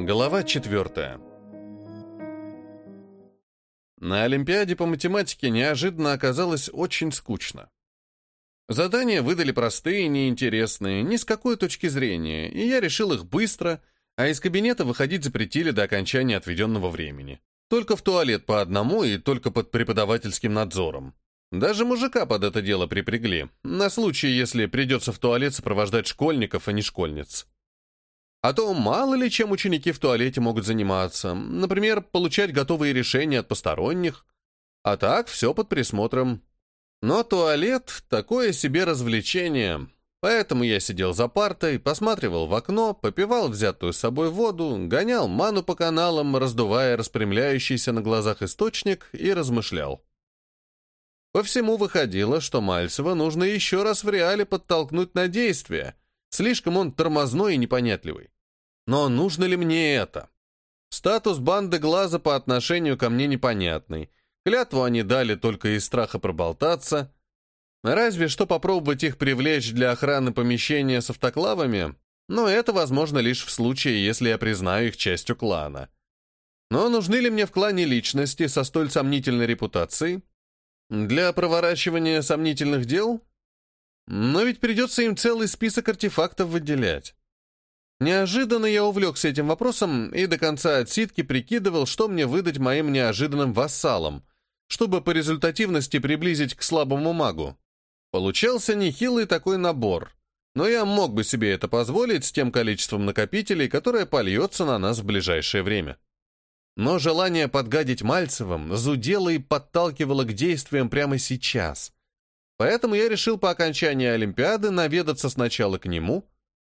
Глава 4. На Олимпиаде по математике неожиданно оказалось очень скучно. Задания выдали простые неинтересные, ни с какой точки зрения, и я решил их быстро, а из кабинета выходить запретили до окончания отведенного времени. Только в туалет по одному и только под преподавательским надзором. Даже мужика под это дело припрягли, на случай, если придется в туалет сопровождать школьников, а не школьниц. А то мало ли чем ученики в туалете могут заниматься. Например, получать готовые решения от посторонних. А так все под присмотром. Но туалет — такое себе развлечение. Поэтому я сидел за партой, посматривал в окно, попивал взятую с собой воду, гонял ману по каналам, раздувая распрямляющийся на глазах источник и размышлял. По всему выходило, что Мальцева нужно еще раз в реале подтолкнуть на действие — Слишком он тормозной и непонятливый. Но нужно ли мне это? Статус банды глаза по отношению ко мне непонятный. Клятву они дали только из страха проболтаться. Разве что попробовать их привлечь для охраны помещения с автоклавами, но это возможно лишь в случае, если я признаю их частью клана. Но нужны ли мне в клане личности со столь сомнительной репутацией? Для проворачивания сомнительных дел? Но ведь придется им целый список артефактов выделять. Неожиданно я увлекся этим вопросом и до конца отсидки прикидывал, что мне выдать моим неожиданным вассалам, чтобы по результативности приблизить к слабому магу. Получался нехилый такой набор, но я мог бы себе это позволить с тем количеством накопителей, которое польется на нас в ближайшее время. Но желание подгадить Мальцевым зудело и подталкивало к действиям прямо сейчас — Поэтому я решил по окончании Олимпиады наведаться сначала к нему,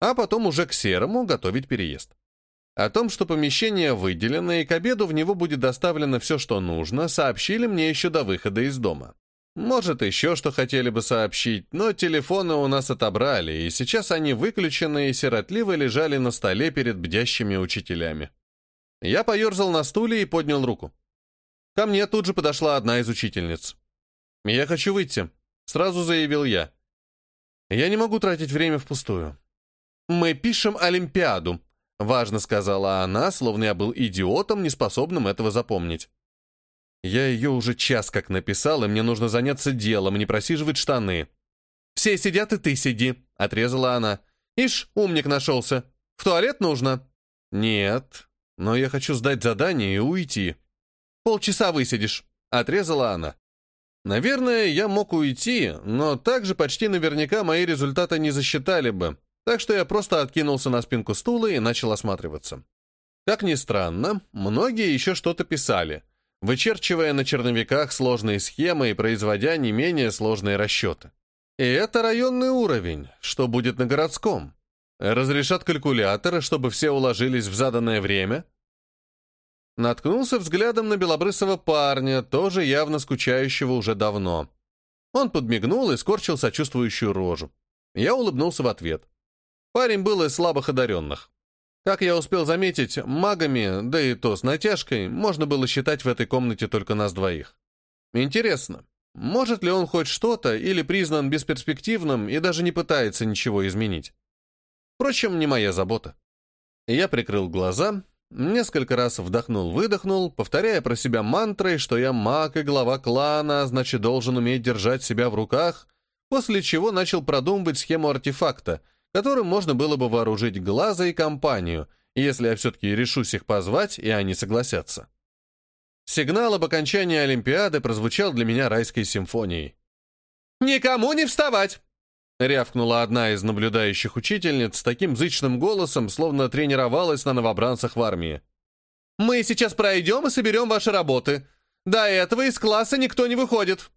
а потом уже к Серому готовить переезд. О том, что помещение выделено и к обеду в него будет доставлено все, что нужно, сообщили мне еще до выхода из дома. Может, еще что хотели бы сообщить, но телефоны у нас отобрали, и сейчас они выключены и сиротливо лежали на столе перед бдящими учителями. Я поерзал на стуле и поднял руку. Ко мне тут же подошла одна из учительниц. «Я хочу выйти», Сразу заявил я. Я не могу тратить время впустую. Мы пишем Олимпиаду, важно сказала она, словно я был идиотом, неспособным этого запомнить. Я ее уже час как написал, и мне нужно заняться делом, не просиживать штаны. «Все сидят, и ты сиди», — отрезала она. «Ишь, умник нашелся. В туалет нужно?» «Нет, но я хочу сдать задание и уйти». «Полчаса высидишь», — отрезала она. Наверное, я мог уйти, но также почти наверняка мои результаты не засчитали бы, так что я просто откинулся на спинку стула и начал осматриваться. Как ни странно, многие еще что-то писали, вычерчивая на черновиках сложные схемы и производя не менее сложные расчеты. И это районный уровень, что будет на городском. Разрешат калькуляторы, чтобы все уложились в заданное время, Наткнулся взглядом на белобрысого парня, тоже явно скучающего уже давно. Он подмигнул и скорчил сочувствующую рожу. Я улыбнулся в ответ. Парень был из слабых одаренных. Как я успел заметить, магами, да и то с натяжкой, можно было считать в этой комнате только нас двоих. Интересно, может ли он хоть что-то или признан бесперспективным и даже не пытается ничего изменить? Впрочем, не моя забота. Я прикрыл глаза Несколько раз вдохнул-выдохнул, повторяя про себя мантрой, что я маг и глава клана, значит, должен уметь держать себя в руках, после чего начал продумывать схему артефакта, которым можно было бы вооружить глаза и компанию, если я все-таки решусь их позвать, и они согласятся. Сигнал об окончании Олимпиады прозвучал для меня райской симфонией. «Никому не вставать!» Рявкнула одна из наблюдающих учительниц с таким зычным голосом, словно тренировалась на новобранцах в армии. «Мы сейчас пройдем и соберем ваши работы. До этого из класса никто не выходит».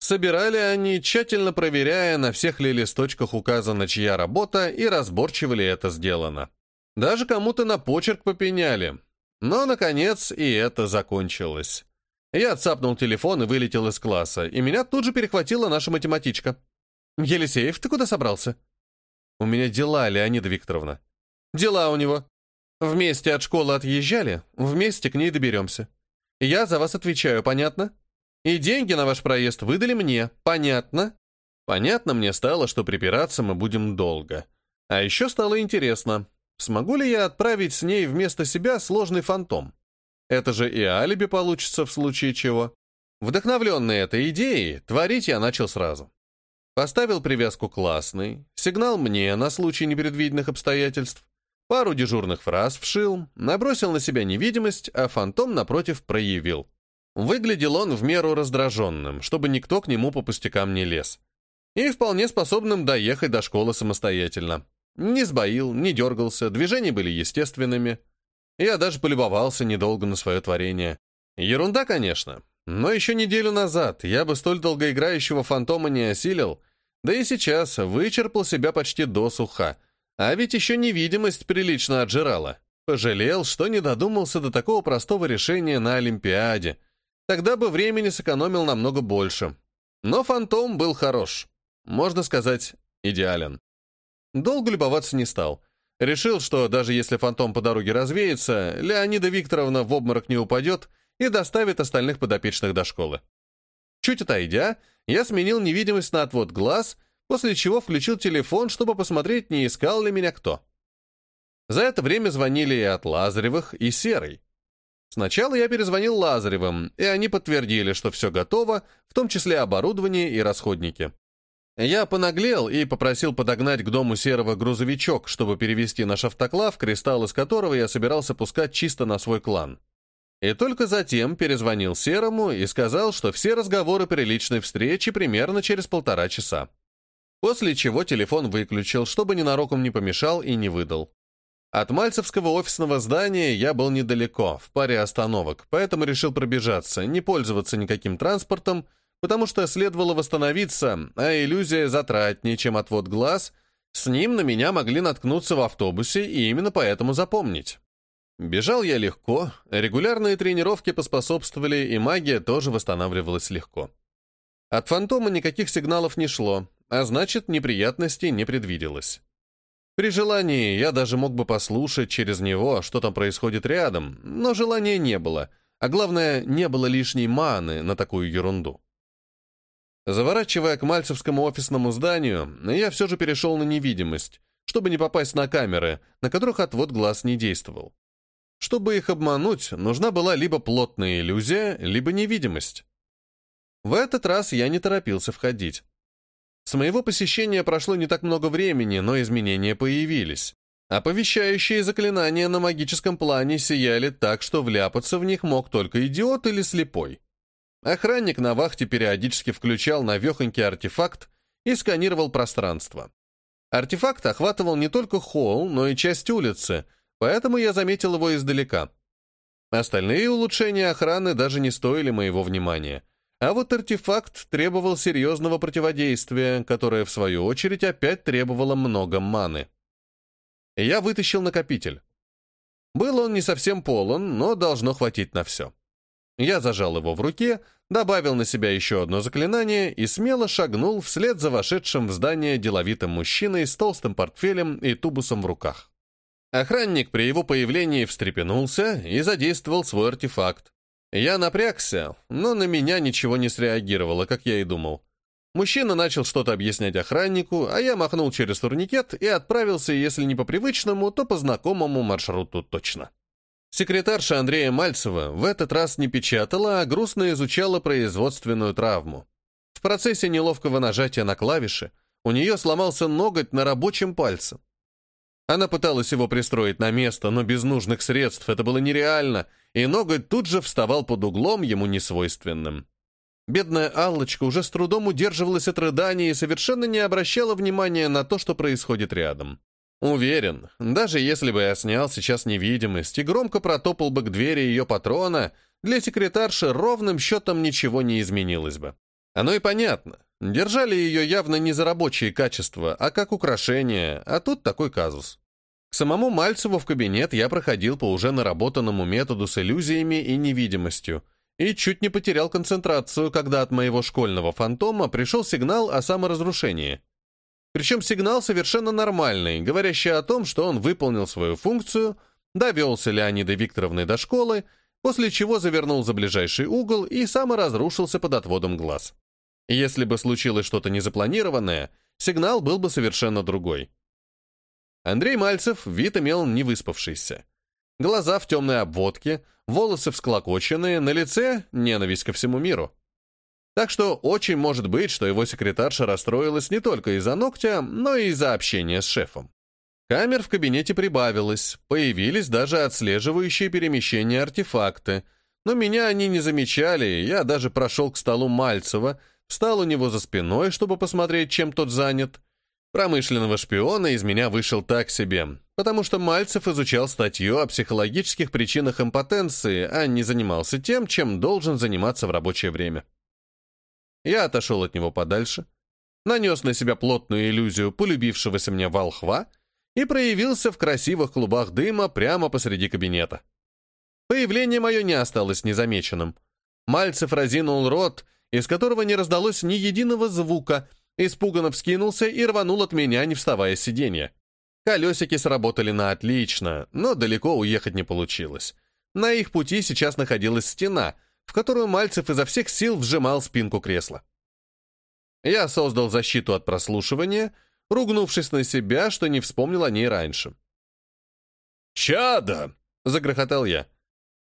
Собирали они, тщательно проверяя, на всех ли листочках указана чья работа, и разборчиво ли это сделано. Даже кому-то на почерк попеняли. Но, наконец, и это закончилось. Я цапнул телефон и вылетел из класса, и меня тут же перехватила наша математичка. «Елисеев, ты куда собрался?» «У меня дела, Леонида Викторовна». «Дела у него. Вместе от школы отъезжали, вместе к ней доберемся. Я за вас отвечаю, понятно? И деньги на ваш проезд выдали мне, понятно?» Понятно мне стало, что припираться мы будем долго. А еще стало интересно, смогу ли я отправить с ней вместо себя сложный фантом. Это же и алиби получится в случае чего. Вдохновленный этой идеей, творить я начал сразу. Поставил привязку классный, сигнал мне на случай непредвиденных обстоятельств, пару дежурных фраз вшил, набросил на себя невидимость, а фантом, напротив, проявил. Выглядел он в меру раздраженным, чтобы никто к нему по пустякам не лез. И вполне способным доехать до школы самостоятельно. Не сбоил, не дергался, движения были естественными. Я даже полюбовался недолго на свое творение. Ерунда, конечно, но еще неделю назад я бы столь долгоиграющего фантома не осилил, да и сейчас вычерпал себя почти досуха, а ведь еще невидимость прилично отжирала. Пожалел, что не додумался до такого простого решения на Олимпиаде. Тогда бы времени сэкономил намного больше. Но фантом был хорош. Можно сказать, идеален. Долго любоваться не стал. Решил, что даже если фантом по дороге развеется, Леонида Викторовна в обморок не упадет — и доставит остальных подопечных до школы. Чуть отойдя, я сменил невидимость на отвод глаз, после чего включил телефон, чтобы посмотреть, не искал ли меня кто. За это время звонили и от Лазаревых, и Серой. Сначала я перезвонил Лазаревым, и они подтвердили, что все готово, в том числе оборудование и расходники. Я понаглел и попросил подогнать к дому Серого грузовичок, чтобы перевести наш автоклав, кристалл из которого я собирался пускать чисто на свой клан. И только затем перезвонил Серому и сказал, что все разговоры при личной встрече примерно через полтора часа. После чего телефон выключил, чтобы ненароком не помешал и не выдал. От Мальцевского офисного здания я был недалеко, в паре остановок, поэтому решил пробежаться, не пользоваться никаким транспортом, потому что следовало восстановиться, а иллюзия затратнее, чем отвод глаз, с ним на меня могли наткнуться в автобусе и именно поэтому запомнить. Бежал я легко, регулярные тренировки поспособствовали, и магия тоже восстанавливалась легко. От фантома никаких сигналов не шло, а значит, неприятностей не предвиделось. При желании я даже мог бы послушать через него, что там происходит рядом, но желания не было, а главное, не было лишней маны на такую ерунду. Заворачивая к Мальцевскому офисному зданию, я все же перешел на невидимость, чтобы не попасть на камеры, на которых отвод глаз не действовал. Чтобы их обмануть, нужна была либо плотная иллюзия, либо невидимость. В этот раз я не торопился входить. С моего посещения прошло не так много времени, но изменения появились. Оповещающие заклинания на магическом плане сияли так, что вляпаться в них мог только идиот или слепой. Охранник на вахте периодически включал навехонький артефакт и сканировал пространство. Артефакт охватывал не только холл, но и часть улицы, поэтому я заметил его издалека. Остальные улучшения охраны даже не стоили моего внимания. А вот артефакт требовал серьезного противодействия, которое, в свою очередь, опять требовало много маны. Я вытащил накопитель. Был он не совсем полон, но должно хватить на все. Я зажал его в руке, добавил на себя еще одно заклинание и смело шагнул вслед за вошедшим в здание деловитым мужчиной с толстым портфелем и тубусом в руках. Охранник при его появлении встрепенулся и задействовал свой артефакт. Я напрягся, но на меня ничего не среагировало, как я и думал. Мужчина начал что-то объяснять охраннику, а я махнул через турникет и отправился, если не по привычному, то по знакомому маршруту точно. Секретарша Андрея Мальцева в этот раз не печатала, а грустно изучала производственную травму. В процессе неловкого нажатия на клавиши у нее сломался ноготь на рабочем пальце. Она пыталась его пристроить на место, но без нужных средств это было нереально, и ноготь тут же вставал под углом ему несвойственным. Бедная Аллочка уже с трудом удерживалась от рыдания и совершенно не обращала внимания на то, что происходит рядом. Уверен, даже если бы я снял сейчас невидимость и громко протопал бы к двери ее патрона, для секретарши ровным счетом ничего не изменилось бы. Оно и понятно. Держали ее явно не за рабочие качества, а как украшение, а тут такой казус. К самому Мальцеву в кабинет я проходил по уже наработанному методу с иллюзиями и невидимостью, и чуть не потерял концентрацию, когда от моего школьного фантома пришел сигнал о саморазрушении. Причем сигнал совершенно нормальный, говорящий о том, что он выполнил свою функцию, довелся Леонидой Викторовной до школы, после чего завернул за ближайший угол и саморазрушился под отводом глаз. Если бы случилось что-то незапланированное, сигнал был бы совершенно другой. Андрей Мальцев вид имел невыспавшийся. Глаза в темной обводке, волосы всклокоченные, на лице ненависть ко всему миру. Так что очень может быть, что его секретарша расстроилась не только из-за ногтя, но и из-за общения с шефом. Камер в кабинете прибавилось, появились даже отслеживающие перемещение артефакты, но меня они не замечали, я даже прошел к столу Мальцева, встал у него за спиной, чтобы посмотреть, чем тот занят. Промышленного шпиона из меня вышел так себе, потому что Мальцев изучал статью о психологических причинах импотенции, а не занимался тем, чем должен заниматься в рабочее время. Я отошел от него подальше, нанес на себя плотную иллюзию полюбившегося мне волхва и проявился в красивых клубах дыма прямо посреди кабинета. Появление мое не осталось незамеченным. Мальцев разинул рот, из которого не раздалось ни единого звука, испуганно вскинулся и рванул от меня, не вставая с сиденья. Колесики сработали на отлично, но далеко уехать не получилось. На их пути сейчас находилась стена, в которую Мальцев изо всех сил вжимал спинку кресла. Я создал защиту от прослушивания, ругнувшись на себя, что не вспомнил о ней раньше. «Чадо!» — загрохотал я.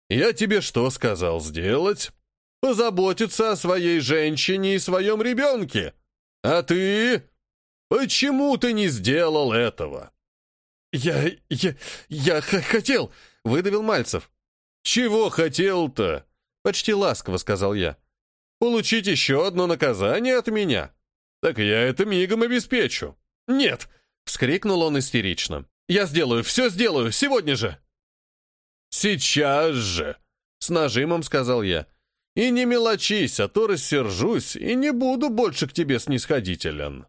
«Я тебе что сказал сделать? Позаботиться о своей женщине и своем ребенке. А ты? Почему ты не сделал этого?» «Я... я... я хотел!» — выдавил Мальцев. «Чего хотел-то?» — почти ласково сказал я. «Получить еще одно наказание от меня? Так я это мигом обеспечу». «Нет!» — вскрикнул он истерично. «Я сделаю, все сделаю, сегодня же!» «Сейчас же!» — с нажимом сказал я. «И не мелочись, а то рассержусь и не буду больше к тебе снисходителен».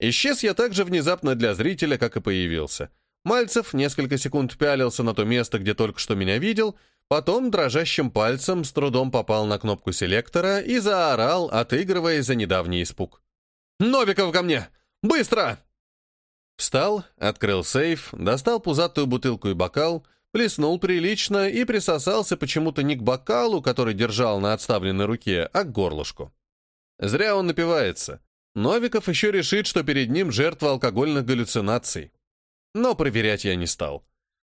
Исчез я так же внезапно для зрителя, как и появился. Мальцев несколько секунд пялился на то место, где только что меня видел, потом дрожащим пальцем с трудом попал на кнопку селектора и заорал, отыгрывая за недавний испуг. «Новиков ко мне! Быстро!» Встал, открыл сейф, достал пузатую бутылку и бокал, плеснул прилично и присосался почему-то не к бокалу, который держал на отставленной руке, а к горлышку. Зря он напивается. Новиков еще решит, что перед ним жертва алкогольных галлюцинаций. Но проверять я не стал.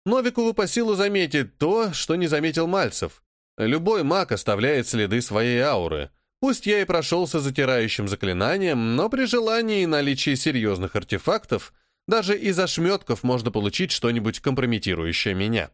Новикову по силу заметить то, что не заметил Мальцев. Любой маг оставляет следы своей ауры. Пусть я и прошелся затирающим заклинанием, но при желании и наличии серьезных артефактов даже из ошметков можно получить что-нибудь компрометирующее меня.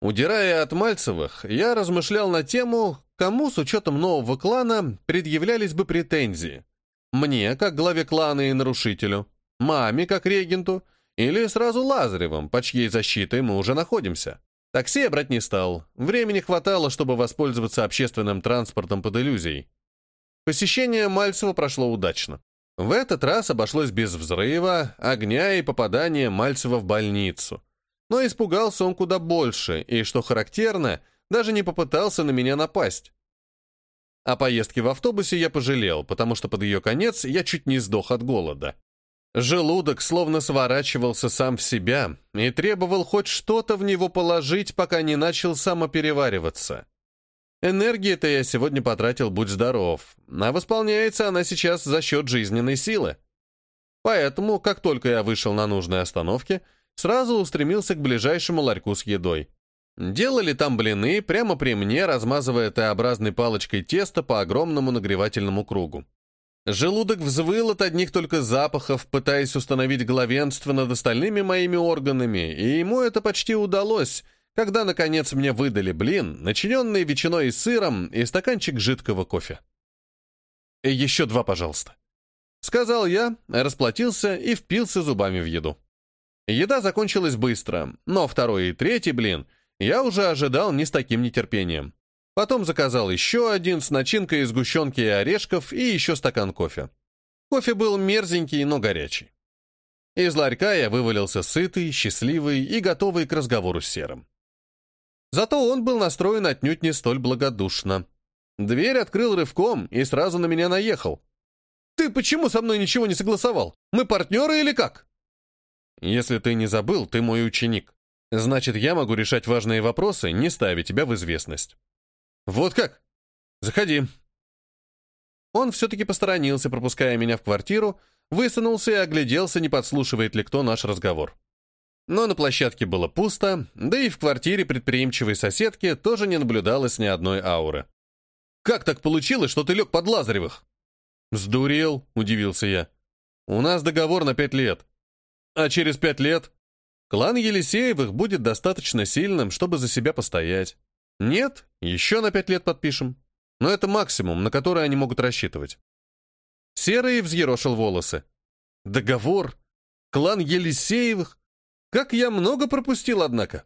Удирая от Мальцевых, я размышлял на тему, кому с учетом нового клана предъявлялись бы претензии. Мне, как главе клана и нарушителю, маме, как регенту, или сразу Лазаревым, по чьей защитой мы уже находимся. Такси я брать не стал. Времени хватало, чтобы воспользоваться общественным транспортом под иллюзией. Посещение Мальцева прошло удачно. В этот раз обошлось без взрыва, огня и попадания Мальцева в больницу. Но испугался он куда больше, и, что характерно, даже не попытался на меня напасть. О поездке в автобусе я пожалел, потому что под ее конец я чуть не сдох от голода. Желудок словно сворачивался сам в себя и требовал хоть что-то в него положить, пока не начал самоперевариваться. Энергии-то я сегодня потратил, будь здоров, а восполняется она сейчас за счет жизненной силы. Поэтому, как только я вышел на нужной остановке, сразу устремился к ближайшему ларьку с едой. Делали там блины прямо при мне, размазывая Т-образной палочкой тесто по огромному нагревательному кругу. Желудок взвыл от одних только запахов, пытаясь установить главенство над остальными моими органами, и ему это почти удалось, когда, наконец, мне выдали блин, начиненный ветчиной и сыром, и стаканчик жидкого кофе. «Еще два, пожалуйста», — сказал я, расплатился и впился зубами в еду. Еда закончилась быстро, но второй и третий блин я уже ожидал не с таким нетерпением. Потом заказал еще один с начинкой из сгущенки и орешков и еще стакан кофе. Кофе был мерзенький, но горячий. Из ларька я вывалился сытый, счастливый и готовый к разговору с Серым. Зато он был настроен отнюдь не столь благодушно. Дверь открыл рывком и сразу на меня наехал. «Ты почему со мной ничего не согласовал? Мы партнеры или как?» «Если ты не забыл, ты мой ученик. Значит, я могу решать важные вопросы, не ставя тебя в известность. Вот как? Заходи. Он все-таки посторонился, пропуская меня в квартиру, высунулся и огляделся, не подслушивает ли кто наш разговор. Но на площадке было пусто, да и в квартире предприимчивой соседки тоже не наблюдалось ни одной ауры. «Как так получилось, что ты лег под Лазаревых?» «Сдурел», — удивился я. «У нас договор на пять лет. А через пять лет клан Елисеевых будет достаточно сильным, чтобы за себя постоять. Нет, еще на пять лет подпишем. Но это максимум, на который они могут рассчитывать». Серый взъерошил волосы. «Договор? Клан Елисеевых? Как я много пропустил, однако.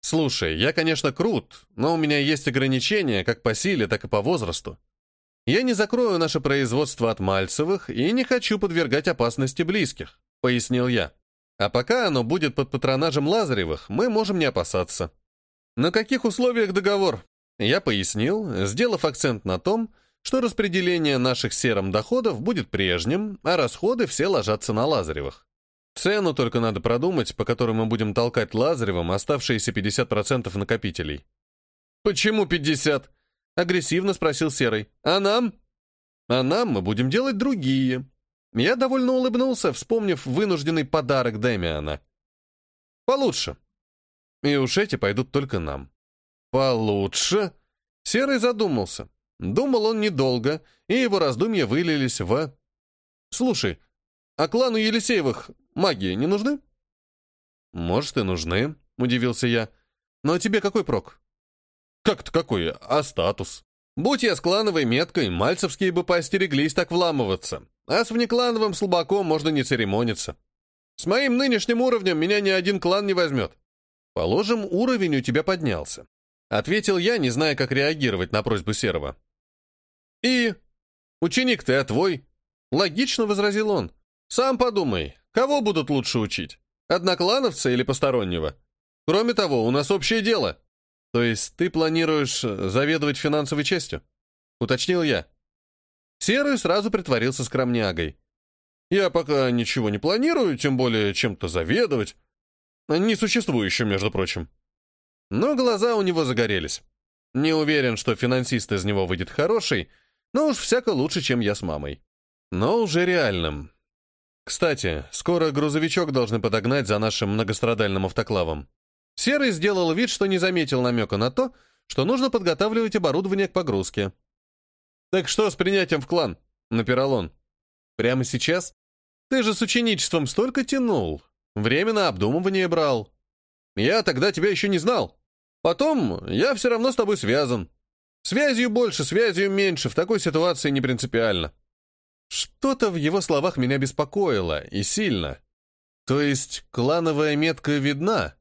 Слушай, я, конечно, крут, но у меня есть ограничения как по силе, так и по возрасту. Я не закрою наше производство от Мальцевых и не хочу подвергать опасности близких, пояснил я. А пока оно будет под патронажем Лазаревых, мы можем не опасаться. На каких условиях договор? Я пояснил, сделав акцент на том, что распределение наших серым доходов будет прежним, а расходы все ложатся на Лазаревых. Цену только надо продумать, по которой мы будем толкать Лазаревым оставшиеся 50% накопителей. «Почему 50?» — агрессивно спросил Серый. «А нам?» «А нам мы будем делать другие». Я довольно улыбнулся, вспомнив вынужденный подарок Дэмиана. «Получше. И уж эти пойдут только нам». «Получше?» Серый задумался. Думал он недолго, и его раздумья вылились в... «Слушай, а клану Елисеевых Магии не нужны?» «Может, и нужны», — удивился я. «Но тебе какой прок?» «Как-то какой? А статус?» «Будь я с клановой меткой, мальцевские бы поостереглись так вламываться, а с внеклановым слабаком можно не церемониться. С моим нынешним уровнем меня ни один клан не возьмет. Положим, уровень у тебя поднялся». Ответил я, не зная, как реагировать на просьбу Серого. «И? Ученик ты, а твой?» «Логично», — возразил он. «Сам подумай, Кого будут лучше учить? Одноклановца или постороннего? Кроме того, у нас общее дело. То есть ты планируешь э, заведовать финансовой частью? Уточнил я. Серый сразу притворился скромнягой. Я пока ничего не планирую, тем более чем-то заведовать. Несуществующим, между прочим. Но глаза у него загорелись. Не уверен, что финансист из него выйдет хороший, но уж всяко лучше, чем я с мамой. Но уже реальным. Кстати, скоро грузовичок должны подогнать за нашим многострадальным автоклавом. Серый сделал вид, что не заметил намека на то, что нужно подготавливать оборудование к погрузке. «Так что с принятием в клан?» — напирал он. «Прямо сейчас? Ты же с ученичеством столько тянул. Время на обдумывание брал. Я тогда тебя еще не знал. Потом я все равно с тобой связан. Связью больше, связью меньше, в такой ситуации не принципиально. Что-то в его словах меня беспокоило, и сильно. То есть клановая метка видна?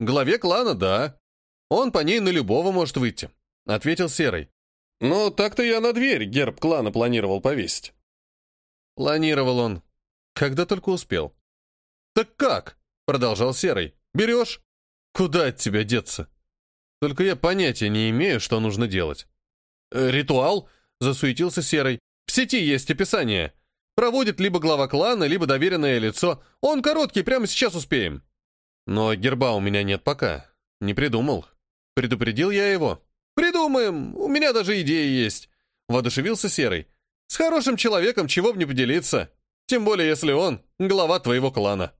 Главе клана, да. Он по ней на любого может выйти, — ответил Серый. Но так-то я на дверь герб клана планировал повесить. Планировал он. Когда только успел. «Так как?» — продолжал Серый. «Берешь?» «Куда от тебя деться?» «Только я понятия не имею, что нужно делать». «Э, «Ритуал?» — засуетился Серый. В сети есть описание. Проводит либо глава клана, либо доверенное лицо. Он короткий, прямо сейчас успеем. Но герба у меня нет пока. Не придумал. Предупредил я его. «Придумаем, у меня даже идеи есть», — воодушевился Серый. «С хорошим человеком чего б не поделиться, тем более если он глава твоего клана».